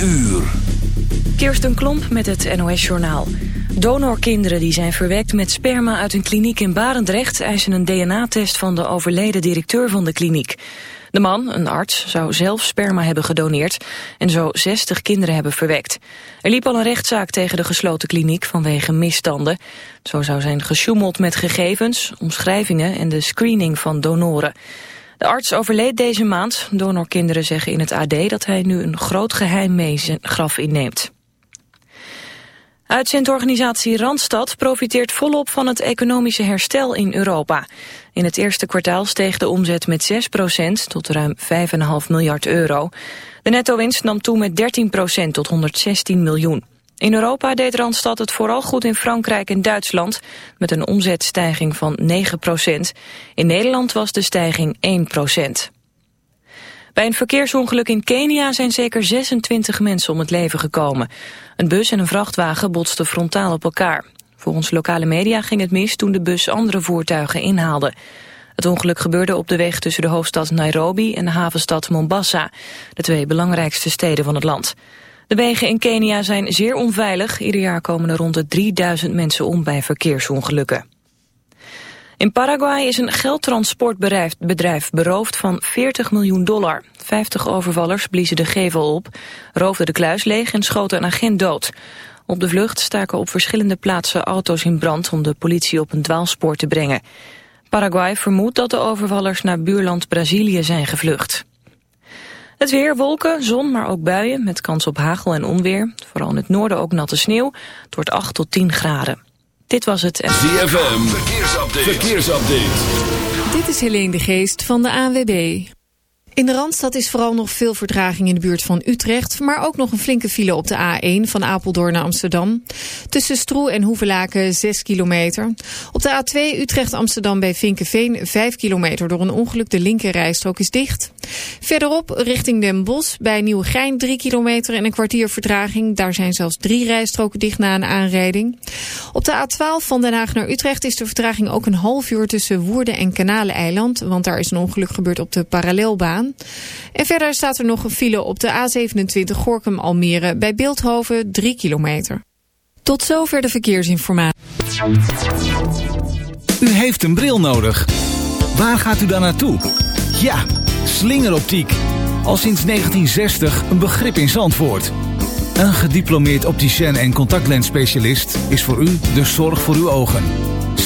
uur. Kirsten Klomp met het NOS-journaal. Donorkinderen die zijn verwekt met sperma uit een kliniek in Barendrecht... eisen een DNA-test van de overleden directeur van de kliniek. De man, een arts, zou zelf sperma hebben gedoneerd... en zo 60 kinderen hebben verwekt. Er liep al een rechtszaak tegen de gesloten kliniek vanwege misstanden. Zo zou zijn gesjoemeld met gegevens, omschrijvingen... en de screening van donoren. De arts overleed deze maand. Donorkinderen zeggen in het AD dat hij nu een groot geheim mee zijn graf inneemt. Uitzendorganisatie Randstad profiteert volop van het economische herstel in Europa. In het eerste kwartaal steeg de omzet met 6% tot ruim 5,5 miljard euro. De netto-winst nam toe met 13% tot 116 miljoen. In Europa deed Randstad het vooral goed in Frankrijk en Duitsland... met een omzetstijging van 9% In Nederland was de stijging 1% Bij een verkeersongeluk in Kenia zijn zeker 26 mensen om het leven gekomen. Een bus en een vrachtwagen botsten frontaal op elkaar. Volgens lokale media ging het mis toen de bus andere voertuigen inhaalde. Het ongeluk gebeurde op de weg tussen de hoofdstad Nairobi en de havenstad Mombasa... de twee belangrijkste steden van het land. De wegen in Kenia zijn zeer onveilig. Ieder jaar komen er rond de 3000 mensen om bij verkeersongelukken. In Paraguay is een geldtransportbedrijf beroofd van 40 miljoen dollar. 50 overvallers bliezen de gevel op, roofden de kluis leeg en schoten een agent dood. Op de vlucht staken op verschillende plaatsen auto's in brand om de politie op een dwaalspoor te brengen. Paraguay vermoedt dat de overvallers naar buurland Brazilië zijn gevlucht. Het weer, wolken, zon, maar ook buien met kans op hagel en onweer. Vooral in het noorden ook natte sneeuw. Het wordt 8 tot 10 graden. Dit was het... ZFM, verkeersupdate. verkeersupdate. Dit is Helene de Geest van de ANWB. In de Randstad is vooral nog veel vertraging in de buurt van Utrecht... maar ook nog een flinke file op de A1 van Apeldoorn naar Amsterdam. Tussen Stroe en Hoevelaken 6 kilometer. Op de A2 Utrecht-Amsterdam bij Vinkenveen 5 kilometer... door een ongeluk, de linker rijstrook is dicht. Verderop richting Den Bosch bij Nieuwegein 3 kilometer... en een kwartier vertraging. Daar zijn zelfs drie rijstroken dicht na een aanrijding. Op de A12 van Den Haag naar Utrecht is de vertraging ook een half uur... tussen Woerden en Kanaleneiland... want daar is een ongeluk gebeurd op de parallelbaan. En verder staat er nog een file op de A27 Gorkum-Almere bij Beeldhoven 3 kilometer. Tot zover de verkeersinformatie. U heeft een bril nodig. Waar gaat u dan naartoe? Ja, slingeroptiek. Al sinds 1960 een begrip in Zandvoort. Een gediplomeerd opticien en contactlensspecialist is voor u de zorg voor uw ogen.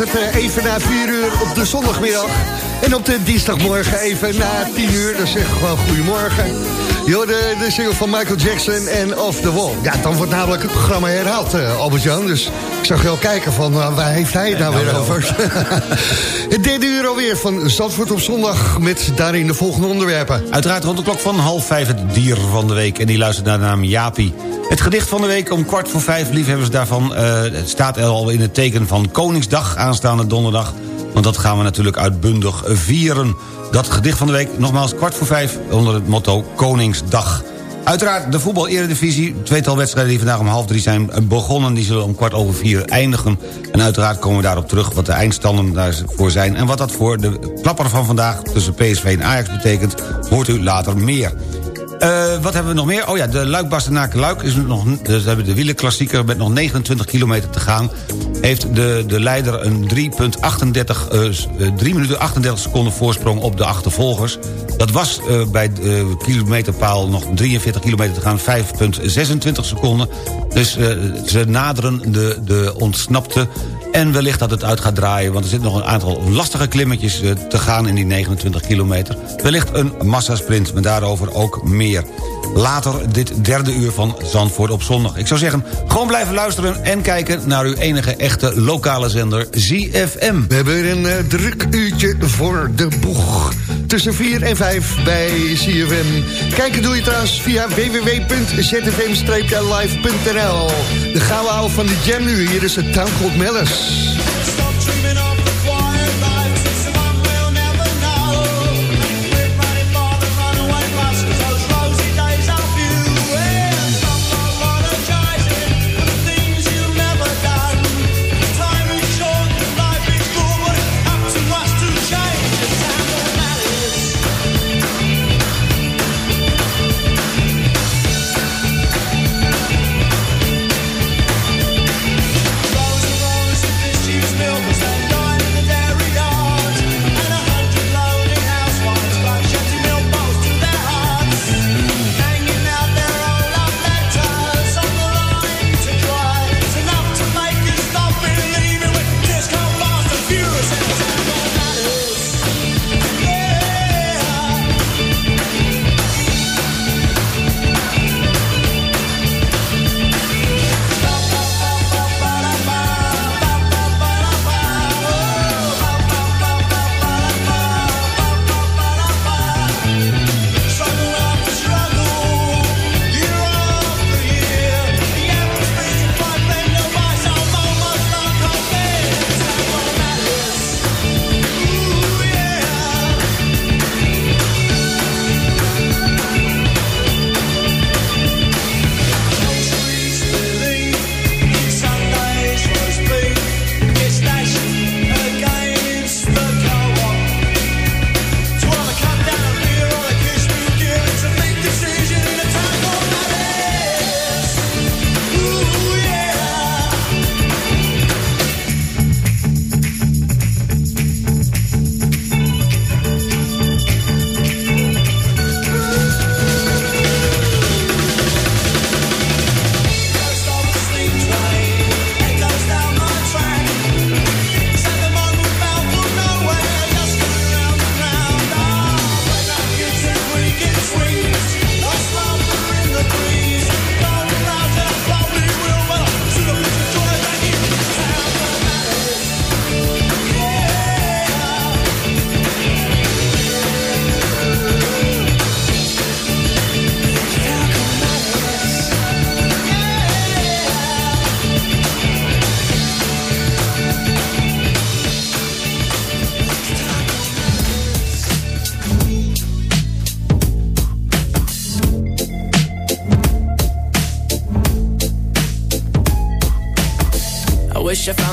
Het eh, even na 4 uur op de zondagmiddag. En op de dinsdagmorgen even na 10 uur. Dan zeg ik gewoon goedemorgen. Yo, de, de single van Michael Jackson en Off the Wall. Ja, dan wordt namelijk het programma herhaald, uh, Albert-Jan. Dus ik zag wel kijken van, uh, waar heeft hij het nou weer over? het derde uur alweer van Zandvoort op zondag... met daarin de volgende onderwerpen. Uiteraard rond de klok van half vijf het dier van de week. En die luistert naar de naam Jaapie. Het gedicht van de week om kwart voor vijf, liefhebbers daarvan... Uh, het staat al in het teken van Koningsdag aanstaande donderdag. Want dat gaan we natuurlijk uitbundig vieren. Dat gedicht van de week, nogmaals kwart voor vijf... onder het motto Koningsdag. Uiteraard de voetbal-eredivisie. Tweetal wedstrijden die vandaag om half drie zijn begonnen. Die zullen om kwart over vier eindigen. En uiteraard komen we daarop terug wat de eindstanden daarvoor zijn... en wat dat voor de klapper van vandaag tussen PSV en Ajax betekent... hoort u later meer. Uh, wat hebben we nog meer? Oh ja, de luik bastenaken luik is nog... Dus hebben de wielenklassieker met nog 29 kilometer te gaan... heeft de, de leider een 3,38 uh, 3 minuten 38 seconden voorsprong op de achtervolgers. Dat was bij de kilometerpaal nog 43 kilometer te gaan 5,26 seconden. Dus ze naderen de, de ontsnapte en wellicht dat het uit gaat draaien... want er zitten nog een aantal lastige klimmetjes eh, te gaan in die 29 kilometer. Wellicht een massasprint, maar daarover ook meer. Later dit derde uur van Zandvoort op zondag. Ik zou zeggen, gewoon blijven luisteren en kijken... naar uw enige echte lokale zender ZFM. We hebben weer een uh, druk uurtje voor de boeg. Tussen 4 en 5 bij ZFM. Kijken doe je trouwens via www.zfm-live.nl. De gouden van de jam nu. Hier is het Town Called wish I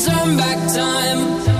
turn back time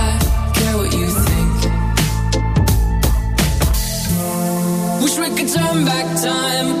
could turn back time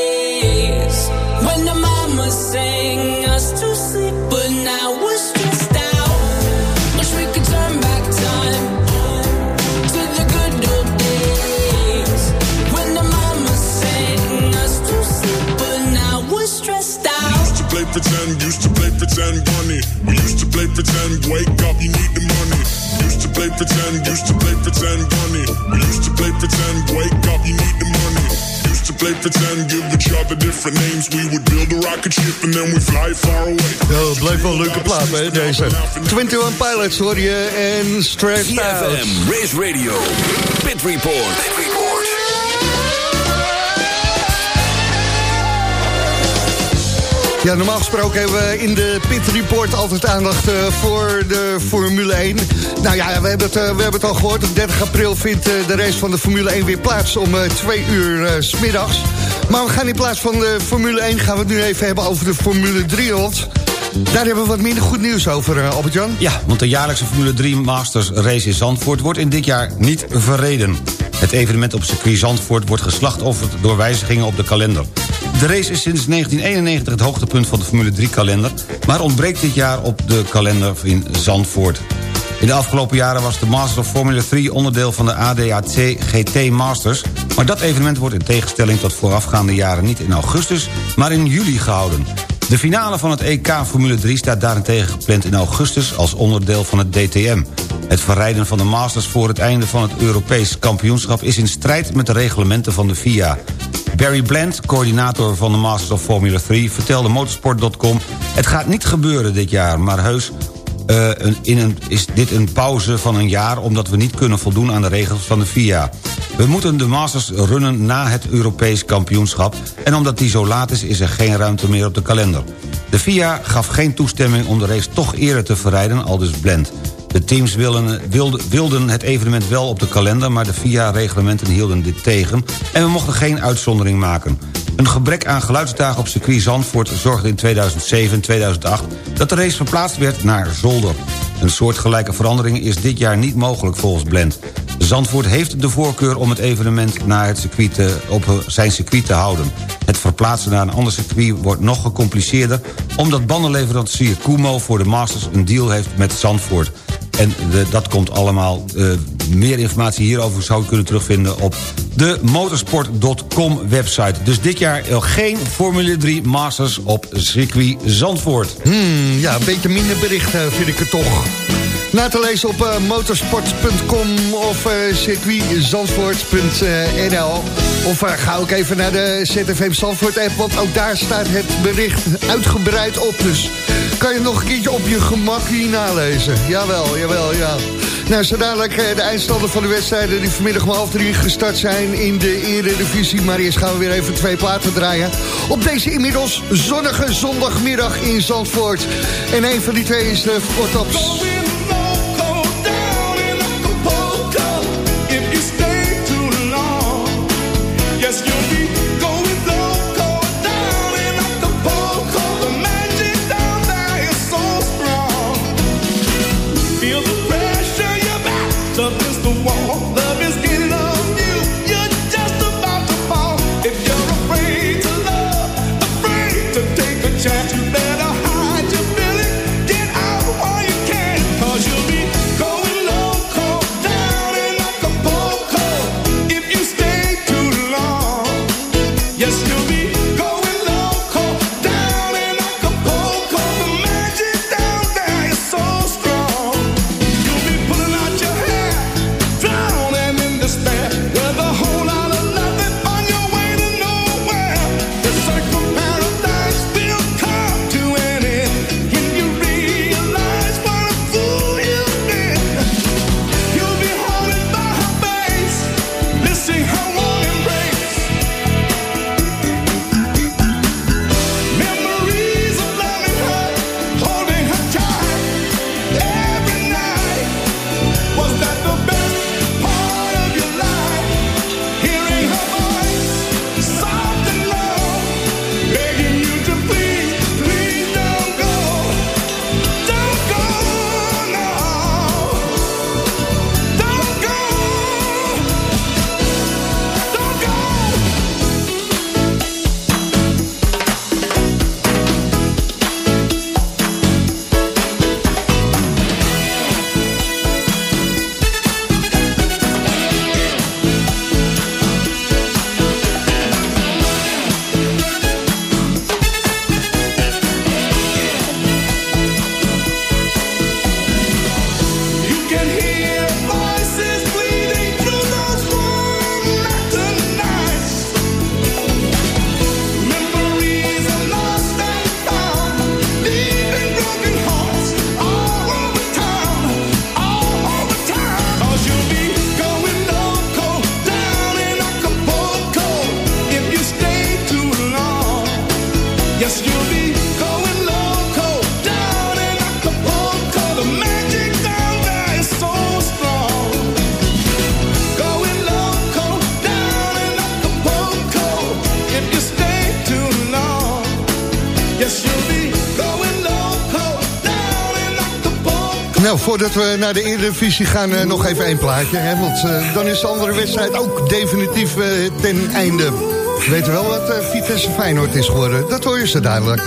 pretend, wake up, you need the money. Used to play pretend, used to play pretend bunny. We used to play pretend, wake up, you need the money. Used to play pretend, give each other different names. We would build a rocket ship and then we fly far away. Ja, het blijft wel een leuke plaat, hè, deze. 21 Pilots hoor je en Stressed Out. CFM, Race Radio, Pit Report. Ja, normaal gesproken hebben we in de Pit Report altijd aandacht eh, voor de Formule 1. Nou ja, we hebben het, eh, we hebben het al gehoord. Op 30 april vindt eh, de race van de Formule 1 weer plaats om 2 uur smiddags. Maar we gaan in plaats van de Formule 1 gaan we het nu even hebben over de Formule 3. Want daar hebben we wat minder goed nieuws over, Albert-Jan. Ja, want de jaarlijkse Formule 3 Masters race in Zandvoort... wordt in dit jaar niet verreden. Het evenement op circuit Zandvoort wordt geslachtofferd... door wijzigingen op de kalender. De race is sinds 1991 het hoogtepunt van de Formule 3-kalender... maar ontbreekt dit jaar op de kalender in Zandvoort. In de afgelopen jaren was de Masters of Formula 3 onderdeel van de ADAC GT Masters... maar dat evenement wordt in tegenstelling tot voorafgaande jaren niet in augustus... maar in juli gehouden. De finale van het EK Formule 3 staat daarentegen gepland in augustus... als onderdeel van het DTM. Het verrijden van de Masters voor het einde van het Europees kampioenschap... is in strijd met de reglementen van de FIA. Barry Bland, coördinator van de Masters of Formula 3... vertelde motorsport.com... het gaat niet gebeuren dit jaar, maar heus... Een, is dit een pauze van een jaar... omdat we niet kunnen voldoen aan de regels van de FIA. We moeten de Masters runnen na het Europees kampioenschap... en omdat die zo laat is, is er geen ruimte meer op de kalender. De FIA gaf geen toestemming om de race toch eerder te verrijden, al dus Blend. De teams wilden, wilden, wilden het evenement wel op de kalender... maar de FIA-reglementen hielden dit tegen... en we mochten geen uitzondering maken. Een gebrek aan geluidsdagen op circuit Zandvoort zorgde in 2007 en 2008... dat de race verplaatst werd naar Zolder. Een soortgelijke verandering is dit jaar niet mogelijk volgens Blend. Zandvoort heeft de voorkeur om het evenement naar het circuit op zijn circuit te houden. Het verplaatsen naar een ander circuit wordt nog gecompliceerder... omdat bandenleverancier Kumo voor de Masters een deal heeft met Zandvoort. En dat komt allemaal, uh, meer informatie hierover zou u kunnen terugvinden... op de motorsport.com website. Dus dit jaar geen Formule 3 Masters op circuit Zandvoort. Hmm, ja, een beetje minder berichten vind ik het toch. Na te lezen op uh, motorsport.com of uh, circuitzandvoort.nl. Of ga ook even naar de ZFM Zandvoort app, want ook daar staat het bericht uitgebreid op. Dus kan je nog een keertje op je gemak hier nalezen. Jawel, jawel, ja. Nou, zo dadelijk de eindstanden van de wedstrijden die vanmiddag om half drie gestart zijn in de Eredivisie. Maar eerst gaan we weer even twee platen draaien. Op deze inmiddels zonnige zondagmiddag in Zandvoort. En een van die twee is de Fortops. Voordat we naar de Eredivisie gaan, uh, nog even één plaatje. Hè, want uh, dan is de andere wedstrijd ook definitief uh, ten einde. We weten wel wat Vitesse Feyenoord is geworden. Dat hoor je ze dadelijk.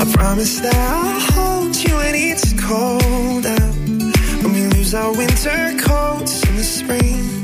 I promise that you it's cold lose our winter coats in the spring.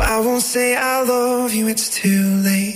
I won't say I love you, it's too late.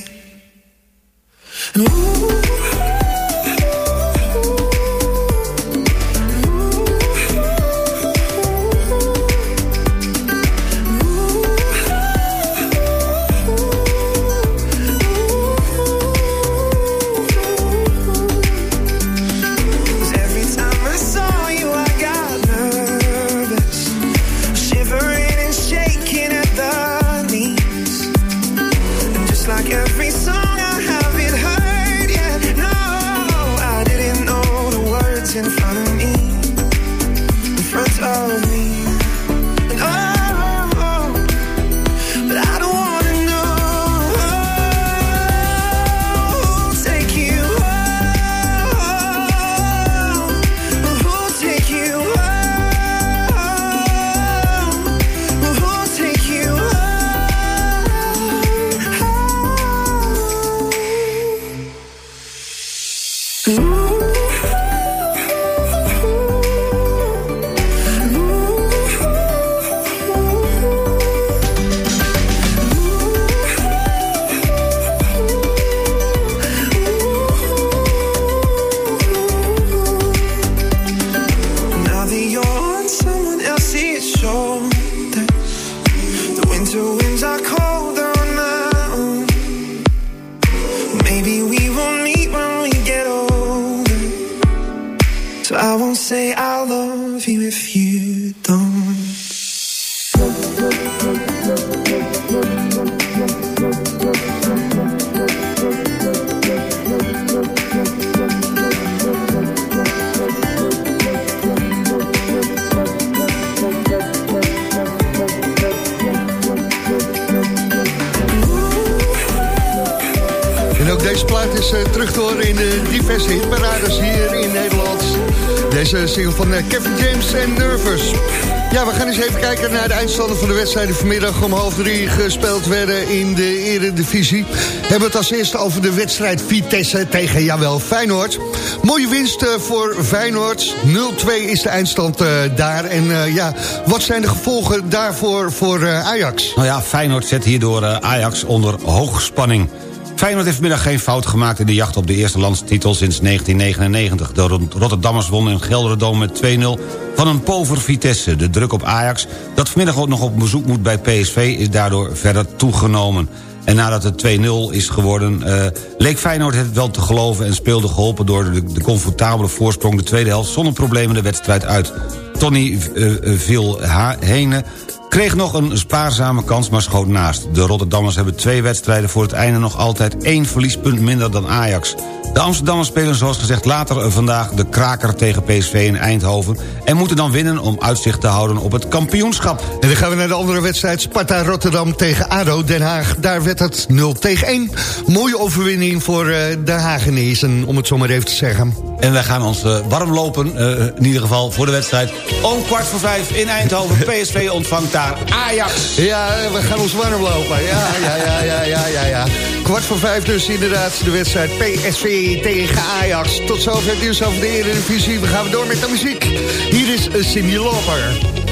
Eindstanden van de wedstrijden vanmiddag om half drie gespeeld werden in de Eredivisie. We hebben het als eerste over de wedstrijd Vitesse tegen, jawel, Feyenoord. Mooie winst eh, voor Feyenoord. 0-2 is de eindstand eh, daar. En eh, ja, wat zijn de gevolgen daarvoor voor Ajax? Nou ja, Feyenoord zet hierdoor Ajax onder hoogspanning. Feyenoord heeft vanmiddag geen fout gemaakt in de jacht op de eerste landstitel sinds 1999. De Rot- Rotterdammers wonnen in Gelderdoom met 2-0 van een pover Vitesse. De druk op Ajax, dat vanmiddag ook nog op bezoek moet bij PSV, is daardoor verder toegenomen. En nadat het 2-0 is geworden, eh, leek Feyenoord het wel te geloven... en speelde geholpen door de, de comfortabele voorsprong de tweede helft... zonder problemen de wedstrijd uit. Tony uh, viel ha- heen kreeg nog een spaarzame kans, maar schoot naast. De Rotterdammers hebben twee wedstrijden voor het einde... nog altijd één verliespunt minder dan Ajax. De Amsterdammers spelen zoals gezegd later vandaag... de kraker tegen PSV in Eindhoven... en moeten dan winnen om uitzicht te houden op het kampioenschap. En dan gaan we naar de andere wedstrijd. Sparta Rotterdam tegen ADO Den Haag. Daar werd het 0 tegen 1. Mooie overwinning voor eh, de Hagenezen, om het zo maar even te zeggen. En wij gaan ons eh, warm lopen, eh, in ieder geval voor de wedstrijd... om kwart voor vijf in Eindhoven. PSV ontvangt daar Ajax. Ja, we gaan ons warm lopen. Ja, ja, ja, ja, ja, ja, ja. Kwart voor vijf dus inderdaad de wedstrijd PSV tegen Ajax. Tot zover het nieuws over de Eredivisie. We gaan door met de muziek. Hier is Cindy Lauper.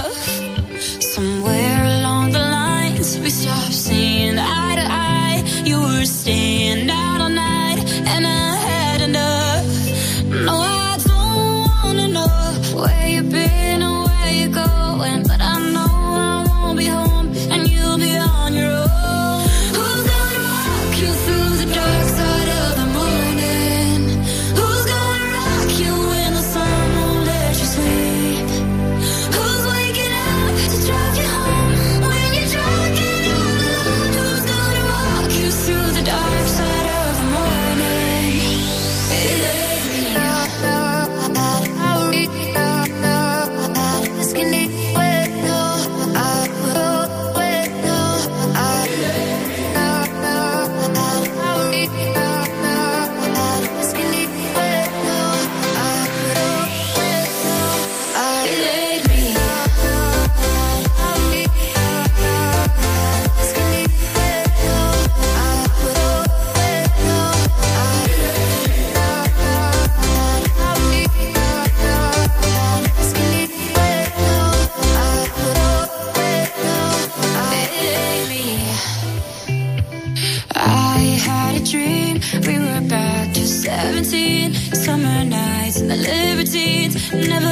Never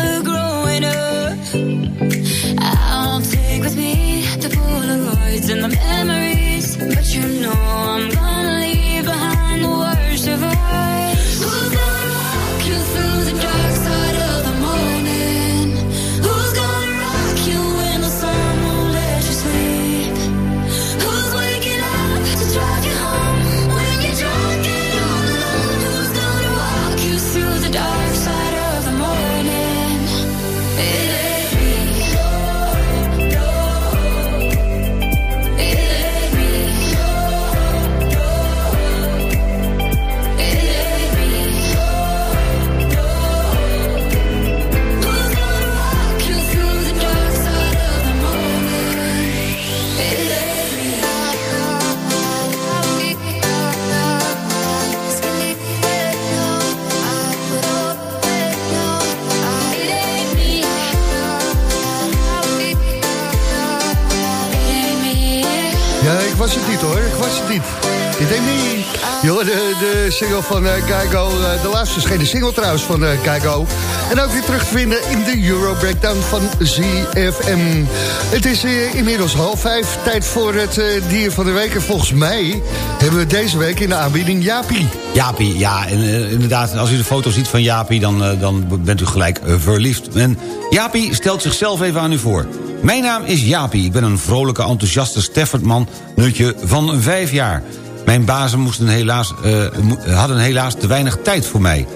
single van eh Keigo, eh, de laatste verschenen single trouwens van eh Keigo. En ook weer terug te vinden in de Euro Breakdown van ZFM. Het is inmiddels half vijf, tijd voor het dier van de week. En volgens mij hebben we deze week in de aanbieding Jaapie. Jaapie, ja, en, inderdaad, als u de foto ziet van Jaapie... dan, dan bent u gelijk verliefd. En Jaapie stelt zichzelf even aan u voor. Mijn naam is Jaapie. Ik ben een vrolijke, enthousiaste Staffordman... nutje van vijf jaar. Mijn bazen moesten helaas, eh, hadden helaas te weinig tijd voor mij.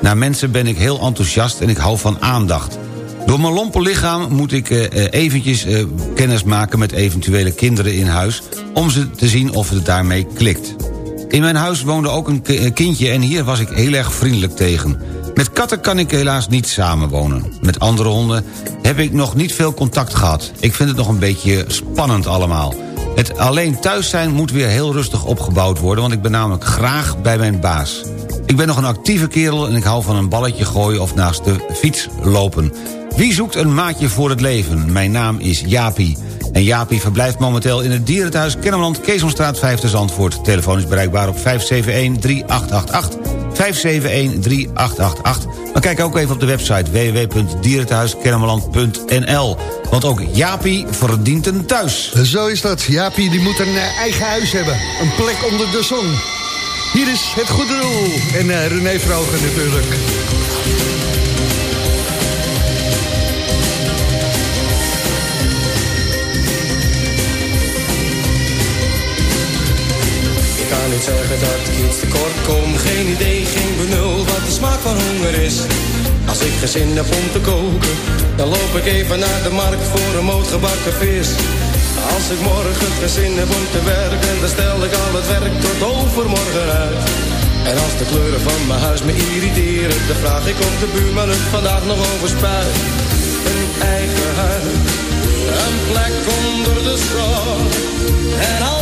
Naar mensen ben ik heel enthousiast en ik hou van aandacht. Door mijn lompe lichaam moet ik eh, eh, eventjes kennis maken met eventuele kinderen in huis... om ze te zien of het daarmee klikt. In mijn huis woonde ook een kindje en hier was ik heel erg vriendelijk tegen. Met katten kan ik helaas niet samenwonen. Met andere honden heb ik nog niet veel contact gehad. Ik vind het nog een beetje spannend allemaal. Het alleen thuis zijn moet weer heel rustig opgebouwd worden... want ik ben namelijk graag bij mijn baas. Ik ben nog een actieve kerel en ik hou van een balletje gooien... of naast de fiets lopen. Wie zoekt een maatje voor het leven? Mijn naam is Jaapie. En Jaapie verblijft momenteel in het dierenthuis Kennemerland... Keesomstraat 5 te Zandvoort. Telefoon is bereikbaar op 571-3888. 571-3888. Maar kijk ook even op de website www.dierenthuiskennemerland.nl. Want ook Jaapie verdient een thuis. Zo is dat. Jaapie die moet een eh, eigen huis hebben. Een plek onder de zon. Hier is het goede doel. En eh, René Vroger natuurlijk. Niet zeggen dat ik iets tekort kom. Geen idee, geen benul wat de smaak van honger is. Als ik geen zin heb om te koken, dan loop ik even naar de markt voor een moot gebakken vis. Als ik morgen geen zin heb om te werken, dan stel ik al het werk tot overmorgen uit. En als de kleuren van mijn huis me irriteren, dan vraag ik of de buurman het vandaag nog over spuit. Een eigen huis, een plek onder de zon. En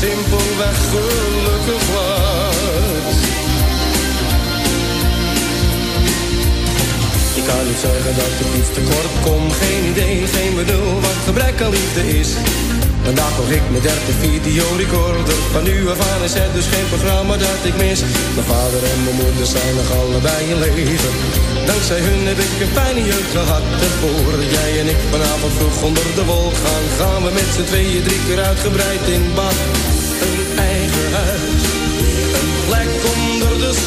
simpelweg gelukkig was. Ik kan niet zeggen dat ik iets tekort kom, geen idee, geen benul wat gebrek aan liefde is. Vandaag hoor ik mijn derde videorecorder. Van nu af aan is het dus geen programma dat ik mis. Mijn vader en mijn moeder zijn nog allebei in leven. Dankzij hun heb ik een fijne jeugd gehad. En voor jij en ik vanavond vroeg onder de wol gaan Gaan we met z'n tweeën drie keer uitgebreid in bad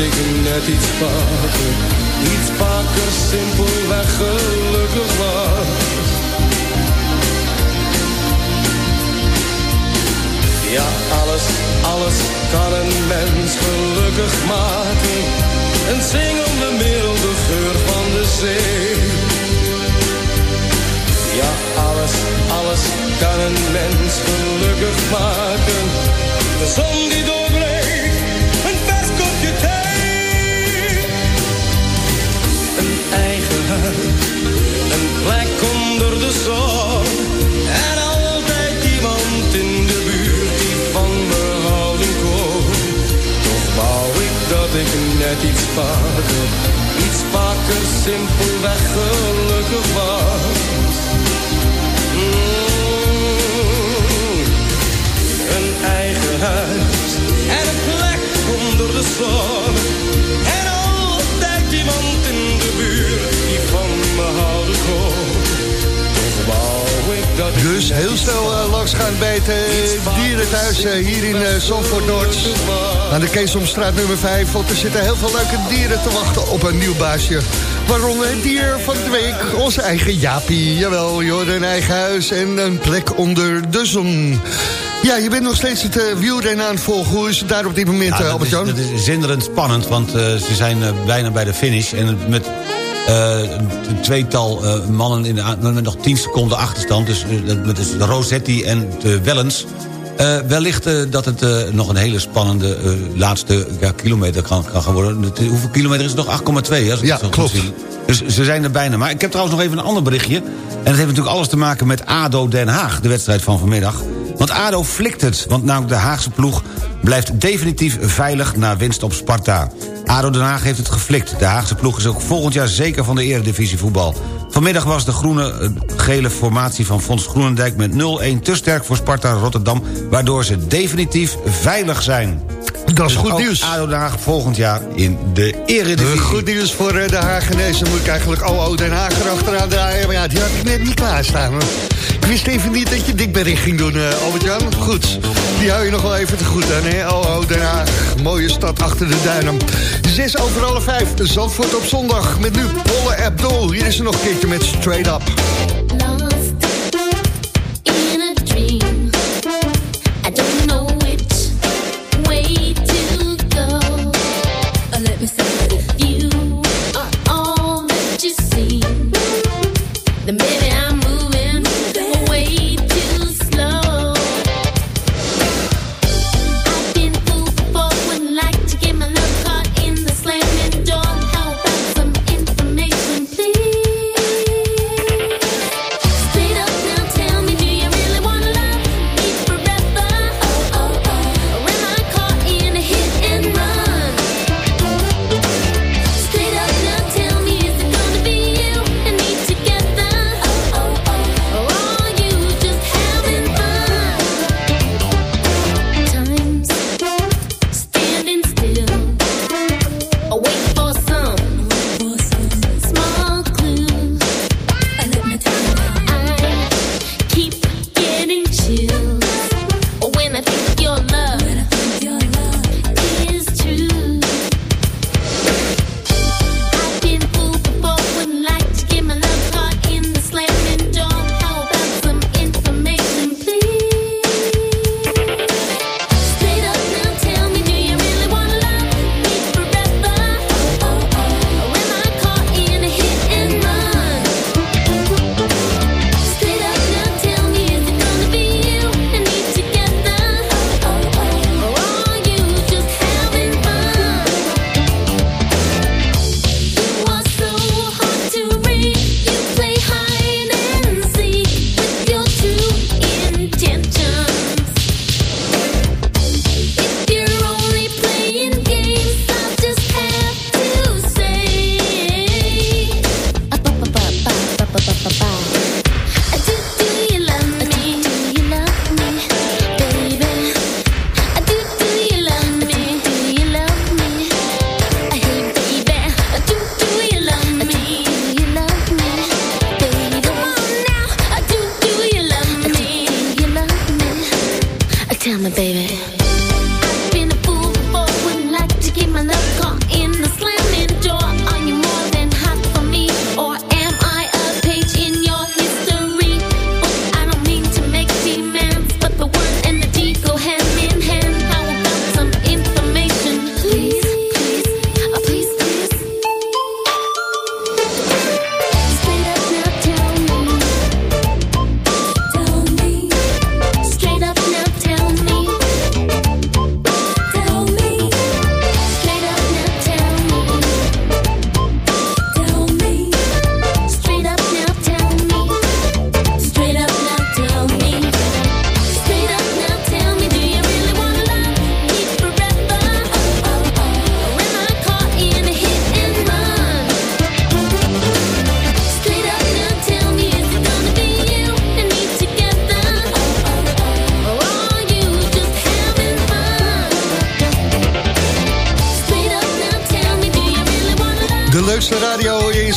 Ik net iets vaker, iets vaker simpelweg gelukkig was. Ja, alles, alles kan een mens gelukkig maken. Een zingende milde geur van de zee. Ja, alles, alles kan een mens gelukkig maken. Net iets vaker, simpelweg gelukkig Dus heel snel eh, langs gaan bij het eh, dierenthuis eh, hier in eh, Zandvoort Noord. Aan de Keesomstraat nummer 5. Want er zitten heel veel leuke dieren te wachten op een nieuw baasje. Waaronder het dier van de week, onze eigen Jaapie. Jawel, joh, een eigen huis en een plek onder de zon. Ja, je bent nog steeds het uh, wielrennen aan het volgen. Hoe is het daar op dit moment, Ja, Albert-Jan? dat is zinderend spannend, want ze zijn bijna bij de finish. En met een tweetal eh, mannen in de, met nog 10 seconden achterstand... dus eh, dat- met dus de Rosetti en de Wellens... eh, wellicht eh, dat het eh, nog een hele spannende eh, laatste ja, kilometer kan, kan gaan worden. Het- hoeveel kilometer is het nog? 8,2, hè, als ik Ja, het klopt. Dus ze zijn er bijna. Maar ik heb trouwens nog even een ander berichtje. En dat heeft natuurlijk alles te maken met ADO Den Haag, de wedstrijd van vanmiddag. Want ADO flikt het, want namelijk de Haagse ploeg blijft definitief veilig na winst op Sparta. ADO Den Haag heeft het geflikt. De Haagse ploeg is ook volgend jaar zeker van de eredivisie voetbal. Vanmiddag was de groene-gele formatie van Fons Groenendijk met 0-1 te sterk voor Sparta Rotterdam... waardoor ze definitief veilig zijn. Dat is Dus goed nieuws. ADO Den Haag volgend jaar in de eredivisie. Goed nieuws voor eh, de Hagenezen. Dan moet ik eigenlijk OO Den Haag erachteraan draaien. Maar ja, die had ik net niet klaarstaan. hoor. Ik wist even niet dat je dik bericht ging doen, eh, Albert-Jan. Goed, die hou je nog wel even te goed aan, hè? OO Den Haag, mooie stad achter de duinen. Zes over alle vijf, Zandvoort op zondag. Met nu Polle Abdul. Hier is er nog een keertje met Straight Up.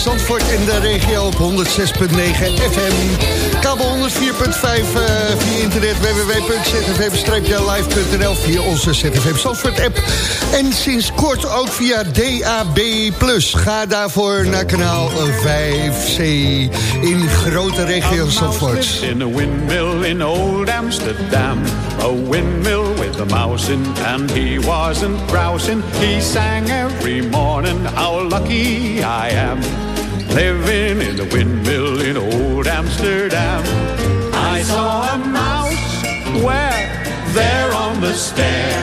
Zandvoort en de regio op 106.9 FM. Kabel 104.5 uh, via internet www.zfm-live.nl via onze ZFM Zandvoort app. En sinds kort ook via DAB+. Ga daarvoor naar kanaal 5C in grote regio Zandvoort. in a windmill in old Amsterdam. A windmill with a mouse in, and he wasn't grousing. He sang every morning, how lucky I am. Living in the windmill in old Amsterdam. I saw a mouse where? There on the stair.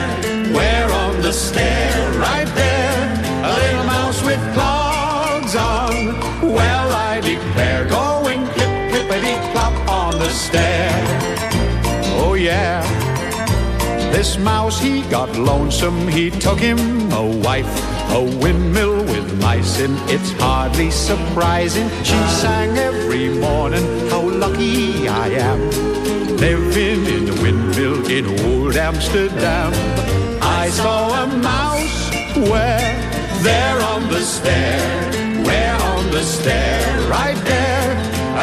Where on the stair? Right there. A little mouse with clogs on. Well, I declare, going clip, clippity clop on the stair. Oh, yeah. This mouse, he got lonesome, he took him a wife. A windmill with mice in, it's hardly surprising. She sang every morning, how lucky I am. Living in a windmill in old Amsterdam. I saw a mouse where? There on the stair. Where on the stair? Right there.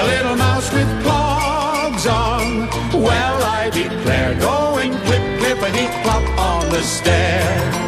A little mouse with clogs on. Well, I declare, going clip, clippity clop on the stair.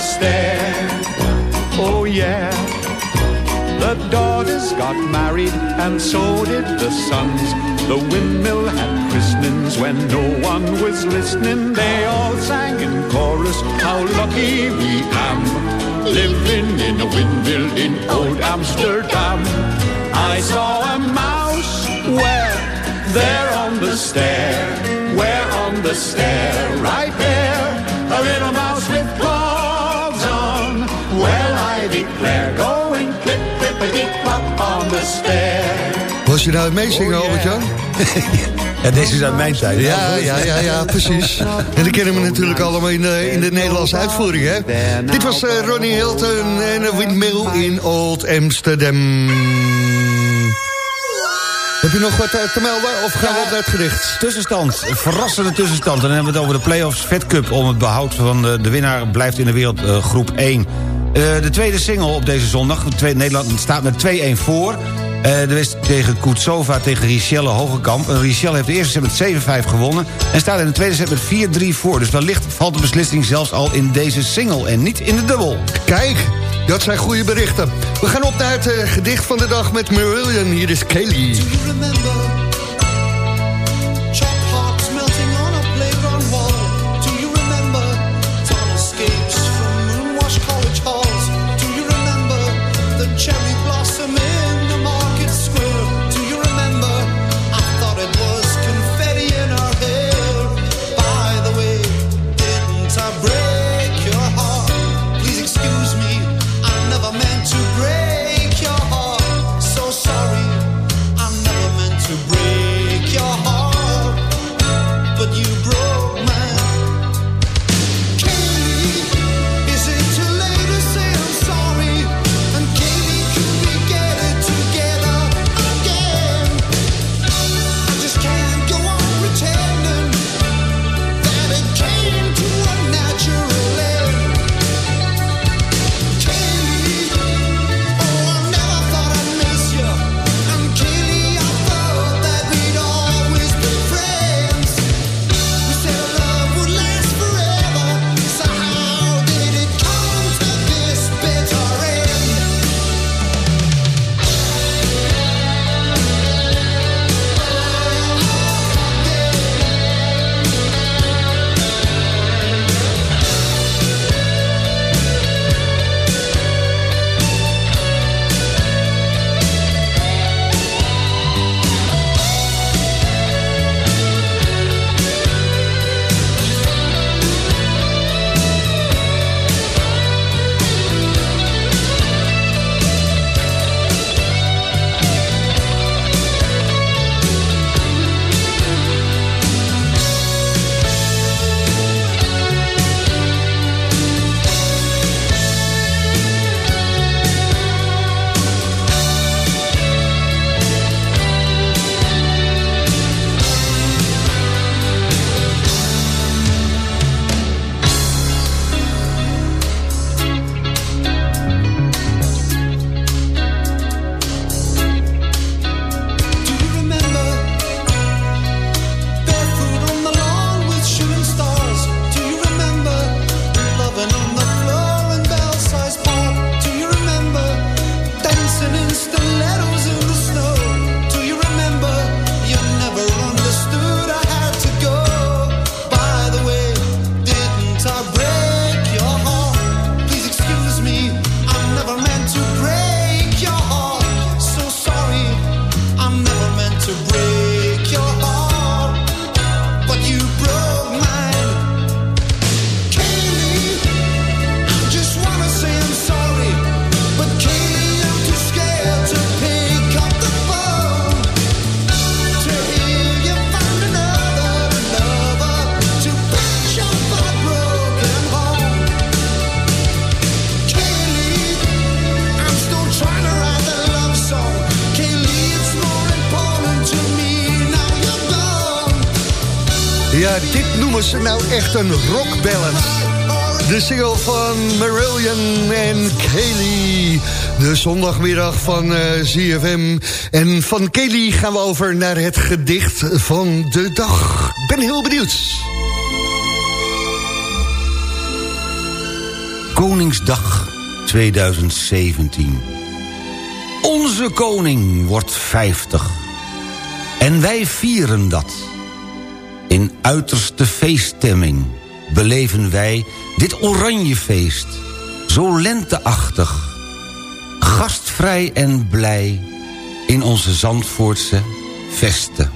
Stair. Oh, yeah. The daughters got married and so did the sons. The windmill had christenings when no one was listening. They all sang in chorus, how lucky we am. Living in a windmill in old Amsterdam. I saw a mouse where? There on the stair. Where on the stair? Right there. A little mouse with on. Well, I declare, going clip, clippity clop on the stair. Was je nou het meezingen, Albert-Jan? Ja, deze is uit mijn tijd. Ja, ja, ja, ja, precies. En die kennen we natuurlijk allemaal in de, in de Nederlandse uitvoering, hè? Dit was eh, Ronnie Hilton en een windmill in Old Amsterdam. Heb je nog wat eh, te melden of gaan we op gedicht? Tussenstand, verrassende tussenstand. En dan hebben we het over de play-offs Fed Cup... om het behoud van de, de winnaar blijft in de wereld eh, groep 1. Eh, de tweede single op deze zondag. Twee, Nederland staat met 2-1 voor. De wedstrijd tegen Kutsova tegen Richelle Hogekamp. En Richelle heeft de eerste set met 7-5 gewonnen... en staat in de tweede set met 4-3 voor. Dus wellicht valt de beslissing zelfs al in deze single... en niet in de dubbel. Kijk, dat zijn goede berichten. We gaan op naar het eh, gedicht van de dag met Marillion. Hier is Kelly. Een rockballad. De single van Marillion en Kelly. De zondagmiddag van eh ZFM. En van Kelly gaan we over naar het gedicht van de dag. Ben heel benieuwd. Koningsdag 2017. Onze koning wordt 50. En wij vieren dat. In uiterste feeststemming beleven wij dit oranjefeest. Zo lenteachtig, gastvrij en blij... in onze Zandvoortse vesten.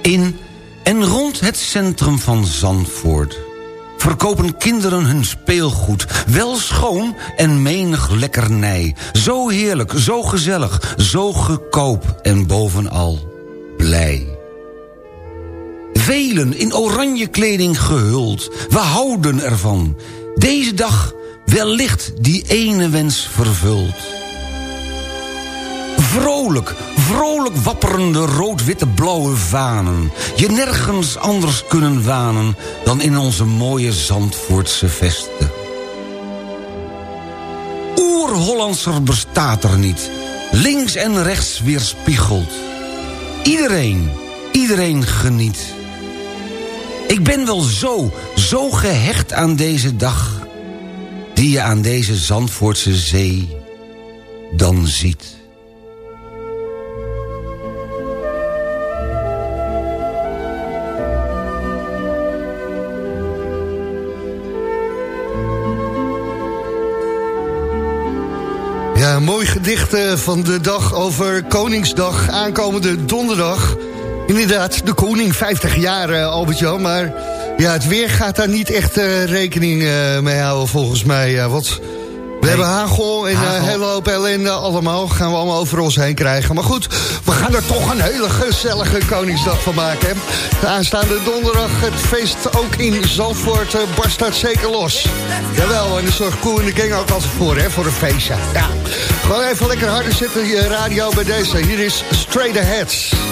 In en rond het centrum van Zandvoort verkopen kinderen hun speelgoed. Wel schoon en menig lekkernij. Zo heerlijk, zo gezellig, zo goedkoop en bovenal blij. Velen in oranje kleding gehuld. We houden ervan. Deze dag wellicht die ene wens vervult. Vrolijk, vrolijk wapperende rood-witte blauwe vanen. Je nergens anders kunnen wanen dan in onze mooie Zandvoortse vesten. Oer-Hollandser bestaat er niet. Links en rechts weerspiegeld. Iedereen, iedereen geniet. Ik ben wel zo, zo gehecht aan deze dag... die je aan deze Zandvoortse zee dan ziet. Ja, mooi gedicht eh, van de dag over Koningsdag, aankomende donderdag. Inderdaad, de koning, 50 jaar, eh, Albert-Jan, maar ja, het weer gaat daar niet echt eh, rekening eh, mee houden volgens mij. Ja, want we hebben hagel en Hagel. een hele hoop ellende allemaal. Gaan we allemaal over ons heen krijgen. Maar goed, we gaan er toch een hele gezellige Koningsdag van maken. Hè? De aanstaande donderdag, het feest ook in Zandvoort, barst dat zeker los. Jawel, en de zorgt Koel in de Gang ook altijd voor, hè, voor een feestje. Ja. Gewoon even lekker harder zetten, je radio bij deze. Hier is Straight Ahead.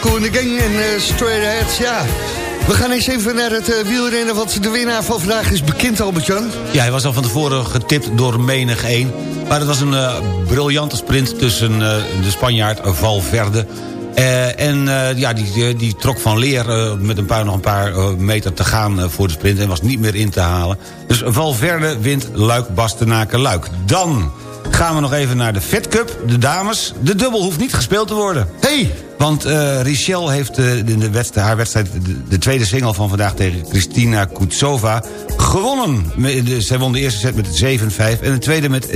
Koen de Gang en uh, Straight Ahead. Ja, we gaan eens even naar het uh, wielrennen, want de winnaar van vandaag is bekend, Albert-Jan. Ja, hij was al van tevoren getipt door menig één. Maar het was een uh, briljante sprint tussen uh, de Spanjaard Valverde... Uh, en ja, die, die trok van leer met een paar, nog een paar meter te gaan voor de sprint... en was niet meer in te halen. Dus Valverde wint Luik, Bastenaken, Luik. Dan gaan we nog even naar de Fed Cup, de dames. De dubbel hoeft niet gespeeld te worden. Hey! Want Richel heeft in de wedstrijd, haar wedstrijd... De, de, tweede single van vandaag tegen Kristina Kutsova gewonnen. Zij won de eerste set met 7-5 en de tweede met 6-4.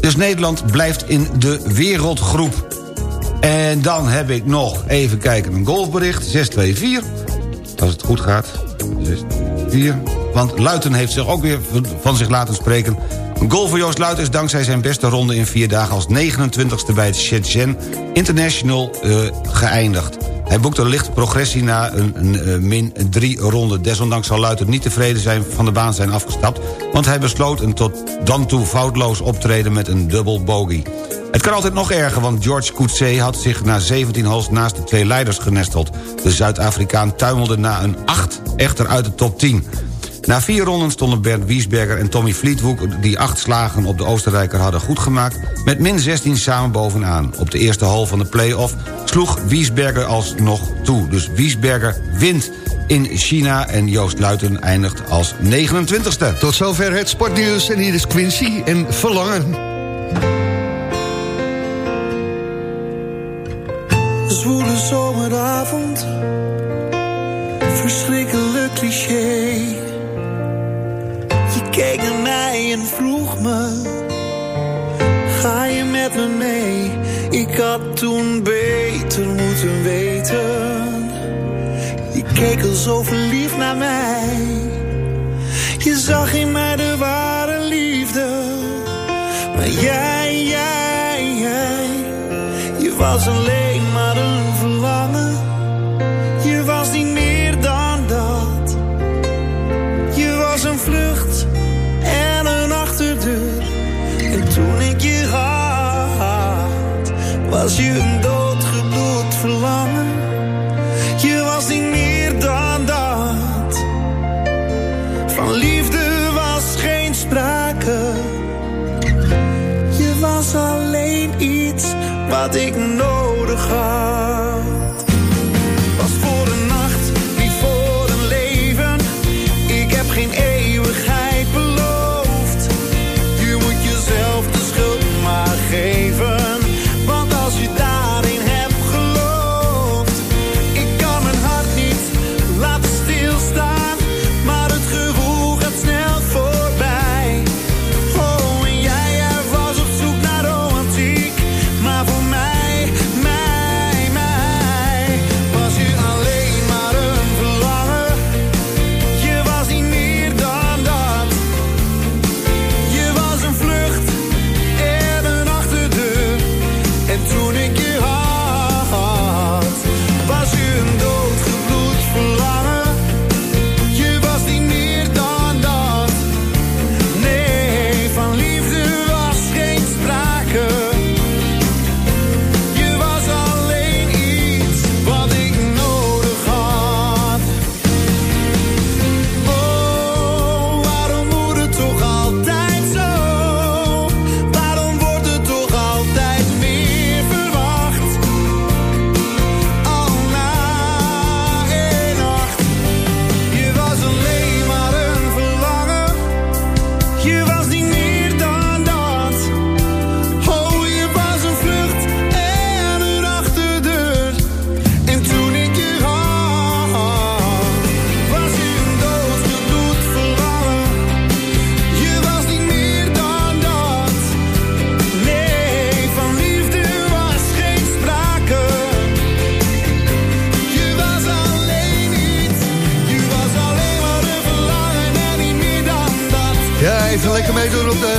Dus Nederland blijft in de wereldgroep. En dan heb ik nog, even kijken, een golfbericht. 624. Als het goed gaat. 624. Want Luiten heeft zich ook weer van zich laten spreken. Golfer Joost Luiten is dankzij zijn beste ronde in vier dagen... als 29ste bij het Shenzhen International uh, geëindigd. Hij boekte een lichte progressie na een, een, een min drie ronde. Desondanks zal Luiten niet tevreden zijn van de baan zijn afgestapt... want hij besloot een tot dan toe foutloos optreden met een dubbel bogey. Het kan altijd nog erger, want George Coetzee had zich na 17 holes naast de twee leiders genesteld. De Zuid-Afrikaan tuimelde na een 8 echter uit de top 10. Na vier ronden stonden Bernd Wiesberger en Tommy Fleetwood... die acht slagen op de Oostenrijker hadden goedgemaakt... met min 16 samen bovenaan. Op de eerste hole van de play-off sloeg Wiesberger alsnog toe. Dus Wiesberger wint in China en Joost Luiten eindigt als 29ste. Tot zover het sportnieuws en hier is Quincy en Verlangen. Zwoele zomeravond, verschrikkelijk cliché. Keek naar mij en vroeg me, ga je met me mee? Ik had toen beter moeten weten. Je keek al zo verliefd naar mij. Je zag in mij de ware liefde. Maar jij, jij, jij, je was alleen was je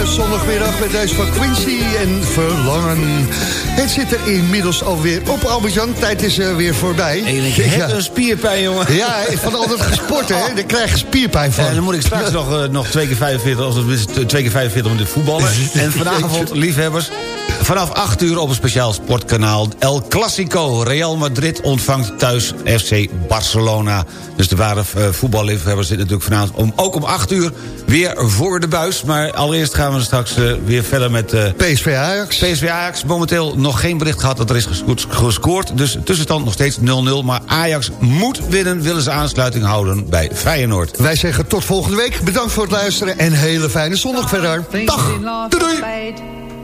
zondagmiddag met deze van Quincy en Verlangen. Het zit er inmiddels alweer op, Albert-Jan. Tijd is er weer voorbij. Ik heb een spierpijn, jongen. Ja, van altijd gesport, hè? Daar krijg je spierpijn van. En dan moet ik straks nog, uh, nog twee keer 45, of twee keer 45 minuten voetballen. En vanavond, liefhebbers, vanaf 8 uur op een speciaal sportkanaal El Clasico. Real Madrid ontvangt thuis FC Barcelona. Dus de ware eh, voetballiefhebbers zitten natuurlijk vanavond... Om, ook om 8 uur weer voor de buis. Maar allereerst gaan we straks eh, weer verder met... eh, PSV Ajax. PSV Ajax, momenteel nog geen bericht gehad dat er is gesco- gescoord. Dus tussenstand nog steeds 0-0. Maar Ajax moet winnen, willen ze aansluiting houden bij Feyenoord. Wij zeggen tot volgende week. Bedankt voor het luisteren en hele fijne zondag verder. Dag. Doei doei.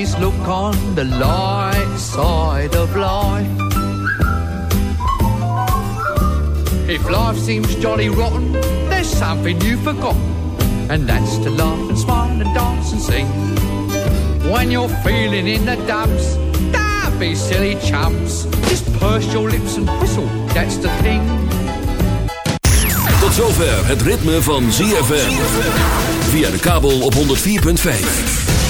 Look on the light side of life. If life seems jolly rotten, there's something you've forgotten, and that's to laugh and smile and dance and sing. When you're feeling in the dumps, don't be silly chumps. Just purse your lips and whistle, that's the thing. Tot zover het ritme van ZFM. Via de kabel op 104.5.